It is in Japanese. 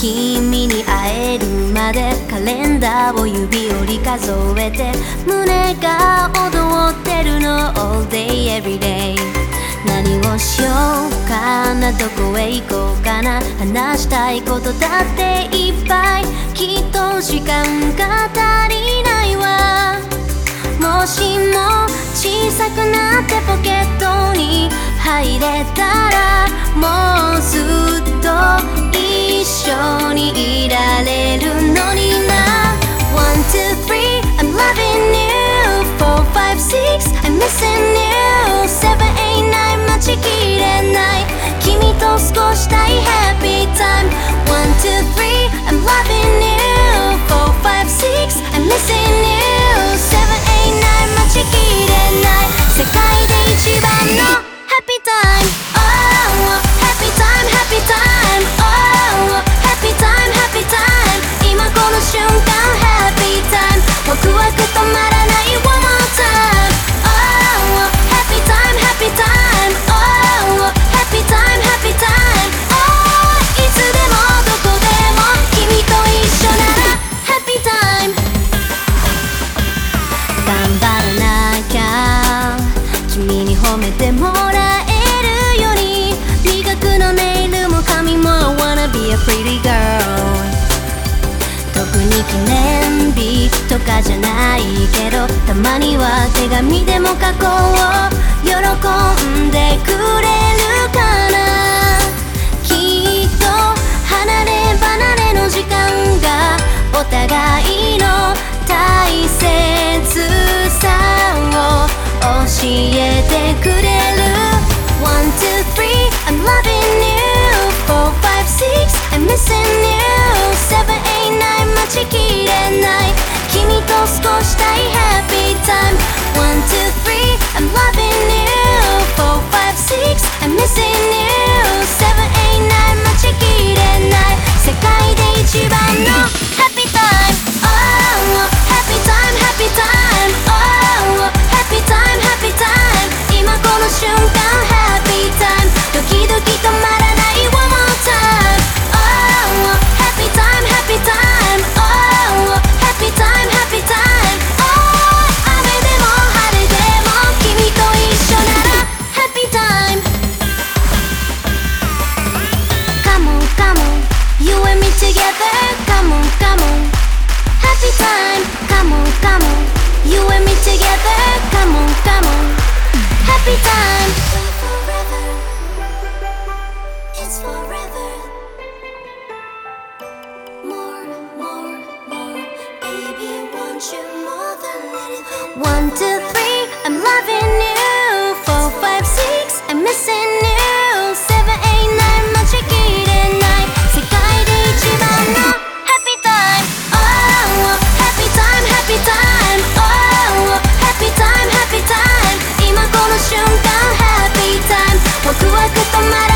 中でカレンダーを指折り数えて胸が踊ってるの。All day everyday 何をしようかなどこへ行こうかな。話したいことだっていっぱい。きっと時間が足りないわ。もしも小さくなってポケットに入れたらもうめてもらえるように磨くのネイルも髪も Wanna be a pretty girl 特に記念日とかじゃないけどたまには手紙でも書こう喜んでくれるかな。きっと離れ離れの時間がお互いの大切さを教え together Come on, come on. Happy time Come on, come on. You and me together Come on, come on. Happy time. One, two, three I'm loving you my